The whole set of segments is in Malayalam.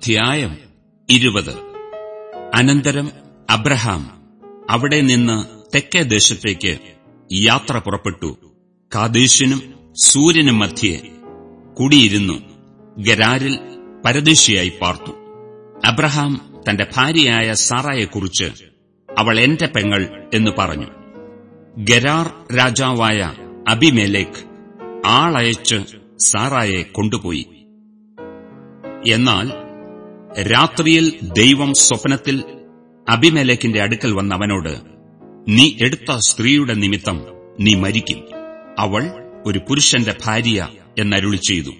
അധ്യായം ഇരുപത്. അനന്തരം അബ്രഹാം അവിടെ നിന്ന് തെക്കേ ദേശത്തേക്ക് യാത്ര പുറപ്പെട്ടു. കാദേശിനും സൂര്യനും മധ്യേ കുടിയിരുന്നു. ഗരാരിൽ പരദേശിയായി പാർത്തു. അബ്രഹാം തന്റെ ഭാര്യയായ സാറായെക്കുറിച്ച് അവൾ എന്റെ പെങ്ങൾ എന്ന് പറഞ്ഞു. ഗരാർ രാജാവായ അബിമേലേക്ക് ആളയച്ച് സാറായെ കൊണ്ടുപോയി. എന്നാൽ രാത്രിയിൽ ദൈവം സ്വപ്നത്തിൽ അഭിമേലേക്കിന്റെ അടുക്കൽ വന്ന അവനോട് നീ എടുത്ത സ്ത്രീയുടെ നിമിത്തം നീ മരിക്കും. അവൾ ഒരു പുരുഷന്റെ ഭാര്യ എന്നരുളി ചെയ്തു.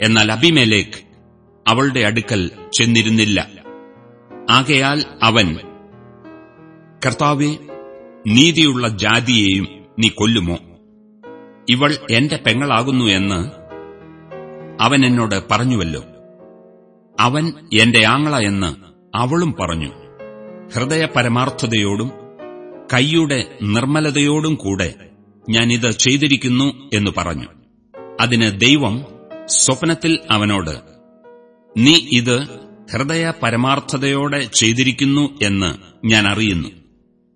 എന്നാൽ അഭിമേലേക്ക് അവളുടെ അടുക്കൽ ചെന്നിരുന്നില്ല. ആകയാൽ അവൻ കർത്താവെ നീതിയുള്ള ജാതിയെയും നീ കൊല്ലുമോ? ഇവൾ എന്റെ പെങ്ങളാകുന്നു എന്ന് അവൻ എന്നോട് പറഞ്ഞുവല്ലോ. അവൻ എന്റെ ആങ്ങള എന്ന് അവളും പറഞ്ഞു. ഹൃദയ പരമാർത്ഥതയോടും കൈയുടെ നിർമ്മലതയോടും കൂടെ ഞാൻ ഇത് ചെയ്തിരിക്കുന്നു എന്ന് പറഞ്ഞു. അതിന് ദൈവം സ്വപ്നത്തിൽ അവനോട് നീ ഇത് ഹൃദയ പരമാർത്ഥതയോടെ ചെയ്തിരിക്കുന്നു എന്ന് ഞാൻ അറിയുന്നു.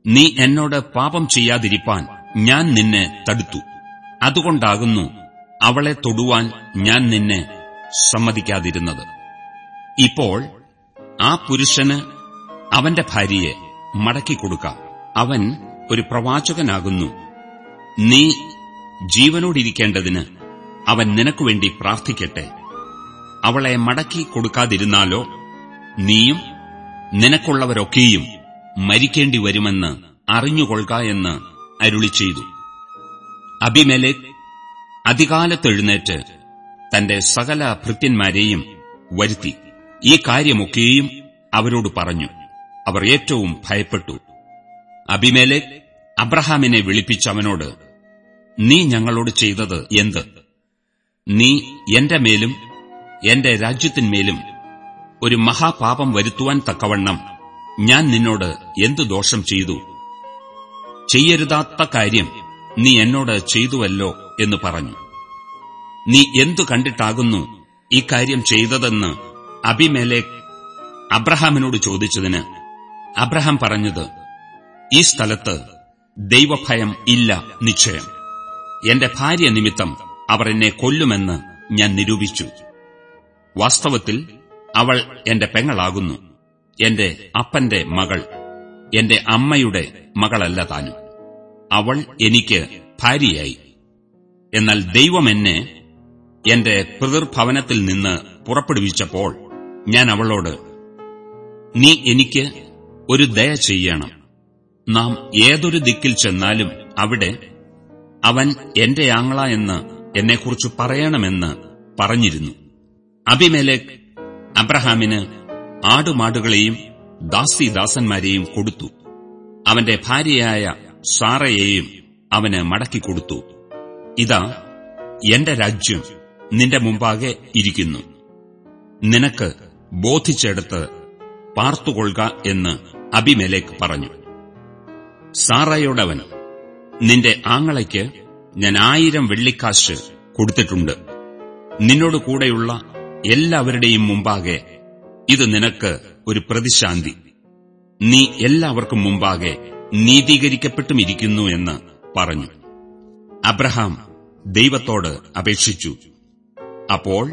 നീ എന്നോട് പാപം ചെയ്യാതിരിപ്പാൻ ഞാൻ നിന്നെ തടുത്തു. അതുകൊണ്ടാകുന്നു അവളെ തൊടുവാൻ ഞാൻ നിന്നെ സമ്മതിക്കാതിരുന്നത്. ഇപ്പോൾ ആ പുരുഷന് അവന്റെ ഭാര്യയെ മടക്കിക്കൊടുക്കാം അവൻ ഒരു പ്രവാചകനാകുന്നു. നീ ജീവനോടിരിക്കേണ്ടതിന് അവൻ നിനക്കുവേണ്ടി പ്രാർത്ഥിക്കട്ടെ. അവളെ മടക്കി കൊടുക്കാതിരുന്നാലോ നീയും നിനക്കുള്ളവരൊക്കെയും മരിക്കേണ്ടി വരുമെന്ന് അറിഞ്ഞുകൊള്ളുക എന്ന് അരുളി ചെയ്തു. അബിമേലേക്ക് അധികാലത്തെഴുന്നേറ്റ് തന്റെ സകല ഭൃത്യന്മാരെയും വരുത്തി. ഈ കാര്യമൊക്കെയും അവരോട് പറഞ്ഞു. അവർ ഏറ്റവും ഭയപ്പെട്ടു. അബിമേലേക്ക് അബ്രഹാമിനെ വിളിപ്പിച്ചവനോട് നീ ഞങ്ങളോട് ചെയ്തത് എന്ത്? നീ എന്റെ മേലും എന്റെ രാജ്യത്തിന്മേലും ഒരു മഹാപാപം വരുത്തുവാൻ തക്കവണ്ണം ഞാൻ നിന്നോട് എന്തു ദോഷം ചെയ്തു? ചെയ്യരുതാത്ത കാര്യം നീ എന്നോട് ചെയ്തുവല്ലോ എന്ന് പറഞ്ഞു. നീ എന്തു കണ്ടിട്ടാകുന്നു ഈ കാര്യം ചെയ്തതെന്ന് അബിമേലേക്ക് അബ്രഹാമിനോട് ചോദിച്ചതിന് അബ്രഹാം പറഞ്ഞത് ഈ സ്ഥലത്ത് ദൈവഭയം ഇല്ല നിശ്ചയം. എന്റെ ഭാര്യ നിമിത്തം അവർ എന്നെ കൊല്ലുമെന്ന് ഞാൻ നിരൂപിച്ചു. വാസ്തവത്തിൽ അവൾ എന്റെ പെങ്ങളാകുന്നു. എന്റെ അപ്പന്റെ മകൾ എന്റെ അമ്മയുടെ മകളല്ല താനും. അവൾ എനിക്ക് ഭാര്യയായി. എന്നാൽ ദൈവം എന്നെ എന്റെ പിതൃഭവനത്തിൽ നിന്ന് പുറപ്പെടുവിച്ചപ്പോൾ ഞാൻ അവളോട് നീ എനിക്ക് ഒരു ദയ ചെയ്യണം. നാം ഏതൊരു ദിക്കിൽ ചെന്നാലും അവിടെ അവൻ എന്റെ ആങ്ങള എന്ന് എന്നെക്കുറിച്ച് പറയണമെന്ന് പറഞ്ഞിരുന്നു. അബിമേലേക്ക് അബ്രഹാമിന് ആടുമാടുകളെയും ദാസിദാസന്മാരെയും കൊടുത്തു. അവന്റെ ഭാര്യയായ സാറയെയും അവന് മടക്കിക്കൊടുത്തു ഇതാ എന്റെ രാജ്യം നിന്റെ മുമ്പാകെ ഇരിക്കുന്നു. നിനക്ക് ബോധിച്ചെടുത്ത് പാർത്തുകൊള്ളുക എന്ന് അബിമേലേക്ക് പറഞ്ഞു. സാറയോടവൻ നിന്റെ ആങ്ങളയ്ക്ക് ഞാൻ ആയിരം വെള്ളിക്കാശ് കൊടുത്തിട്ടുണ്ട്. നിന്നോട് കൂടെയുള്ള എല്ലാവരുടെയും മുമ്പാകെ ഇത് നിനക്ക് ഒരു പ്രതിശാന്തി. നീ എല്ലാവർക്കും മുമ്പാകെ നീതീകരിക്കപ്പെട്ടുമിരിക്കുന്നു എന്ന് പറഞ്ഞു. അബ്രഹാം ദൈവത്തോട് അപേക്ഷിച്ചു. അപ്പോൾ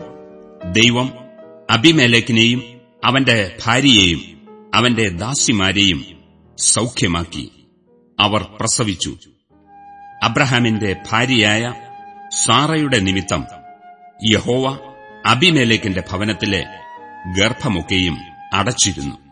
ദൈവം അബിമേലേക്കിനെയും അവന്റെ ഭാര്യയെയും അവന്റെ ദാസിമാരെയും സൗഖ്യമാക്കി. അവർ പ്രസവിച്ചു. അബ്രഹാമിന്റെ ഭാര്യയായ സാറയുടെ നിമിത്തം യഹോവ അബിമേലേക്കിന്റെ ഭവനത്തിലെ ഗർഭമൊക്കെയും അടച്ചിരുന്നു.